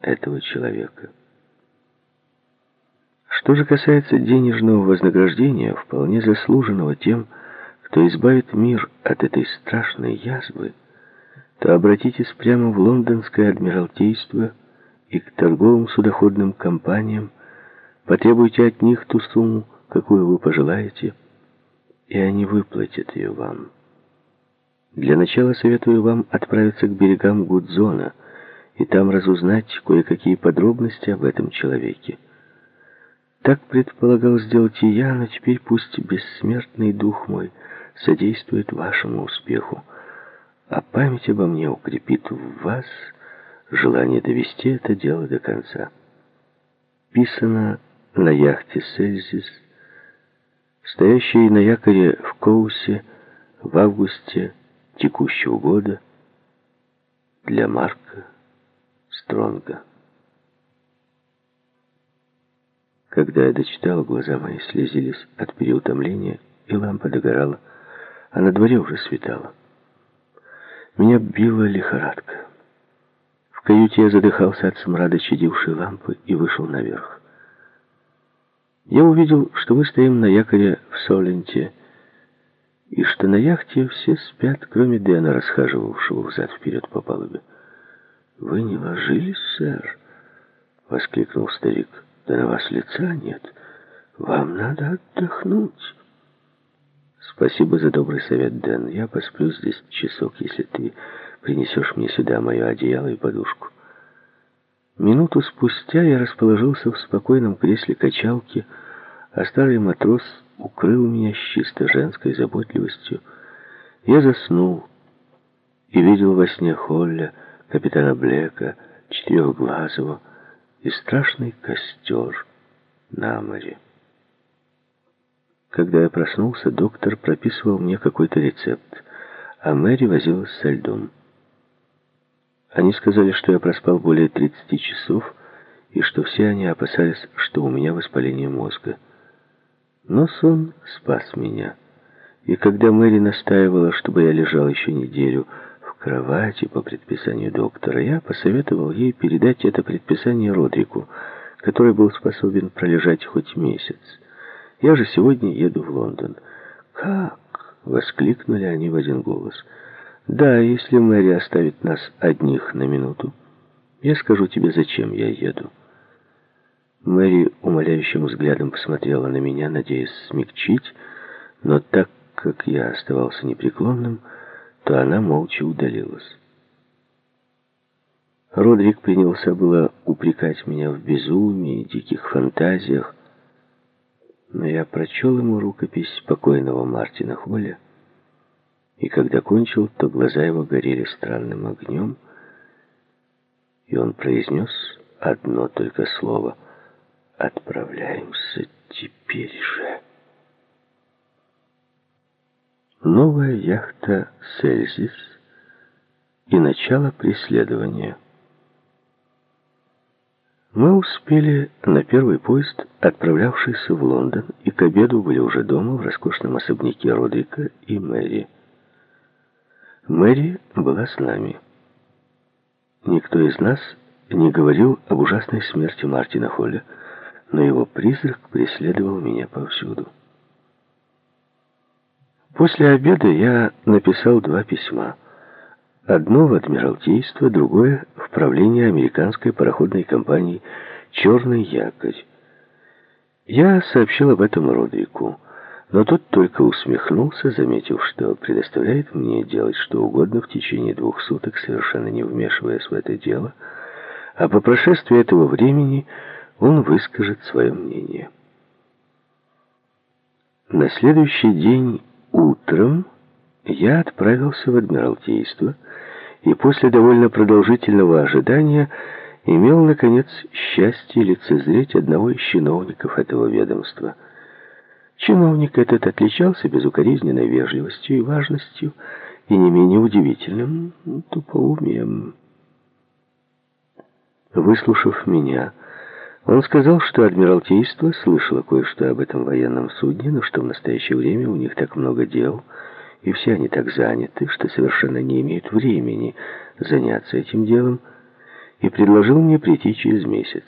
этого человека. Что же касается денежного вознаграждения, вполне заслуженного тем, кто избавит мир от этой страшной язвы, то обратитесь прямо в лондонское адмиралтейство и к торговым судоходным компаниям, потребуйте от них ту сумму, какую вы пожелаете, и они выплатят ее вам. Для начала советую вам отправиться к берегам Гудзона и там разузнать кое-какие подробности об этом человеке. Так предполагал сделать и я, но теперь пусть бессмертный дух мой содействует вашему успеху, а память обо мне укрепит в вас желание довести это дело до конца. Писано на яхте «Сельзис», стоящей на якоре в Коусе в августе текущего года для Марка Стронга. Когда я дочитал, глаза мои слезились от переутомления, и лампа догорала, а на дворе уже светало. Меня била лихорадка. В каюте я задыхался от смрада чадившей лампы и вышел наверх. Я увидел, что мы стоим на якоре в Соленте, и что на яхте все спят, кроме Дэна, расхаживавшего взад-вперед по палубе. «Вы не ложились, сэр?» — воскликнул старик. «Да на вас лица нет. Вам надо отдохнуть». «Спасибо за добрый совет, Дэн. Я посплю здесь часок, если ты принесешь мне сюда мое одеяло и подушку». Минуту спустя я расположился в спокойном кресле качалки, а старый матрос укрыл меня с чисто женской заботливостью. Я заснул и видел во сне Холля, капитана Блека, Четырехглазого и страшный костер на море. Когда я проснулся, доктор прописывал мне какой-то рецепт, а Мэри возилась со льдом. Они сказали, что я проспал более 30 часов, и что все они опасались, что у меня воспаление мозга. Но сон спас меня. И когда Мэри настаивала, чтобы я лежал еще неделю кровати по предписанию доктора, я посоветовал ей передать это предписание Родрику, который был способен пролежать хоть месяц. Я же сегодня еду в Лондон. «Как?» — воскликнули они в один голос. «Да, если Мэри оставит нас одних на минуту, я скажу тебе, зачем я еду». Мэри умоляющим взглядом посмотрела на меня, надеясь смягчить, но так как я оставался непреклонным, то она молча удалилась. Родрик принялся было упрекать меня в безумии, диких фантазиях, но я прочел ему рукопись покойного Мартина Холля, и когда кончил, то глаза его горели странным огнем, и он произнес одно только слово «Отправляемся теперь же». Новая яхта «Сельзис» и начало преследования – мы успели на первый поезд, отправлявшийся в Лондон, и к обеду были уже дома в роскошном особняке Родрика и Мэри. Мэри была с нами. Никто из нас не говорил об ужасной смерти Мартина Холля, но его призрак преследовал меня повсюду. После обеда я написал два письма — Одно в Адмиралтейство, другое в правление американской пароходной компании «Черный якорь». Я сообщил об этом Родрику, но тот только усмехнулся, заметив, что предоставляет мне делать что угодно в течение двух суток, совершенно не вмешиваясь в это дело, а по прошествии этого времени он выскажет свое мнение. На следующий день утром я отправился в Адмиралтейство и после довольно продолжительного ожидания имел, наконец, счастье лицезреть одного из чиновников этого ведомства. Чиновник этот отличался безукоризненной вежливостью и важностью, и не менее удивительным тупоумием. Выслушав меня, он сказал, что Адмиралтейство слышало кое-что об этом военном судне, но что в настоящее время у них так много дел — и все они так заняты, что совершенно не имеют времени заняться этим делом, и предложил мне прийти через месяц.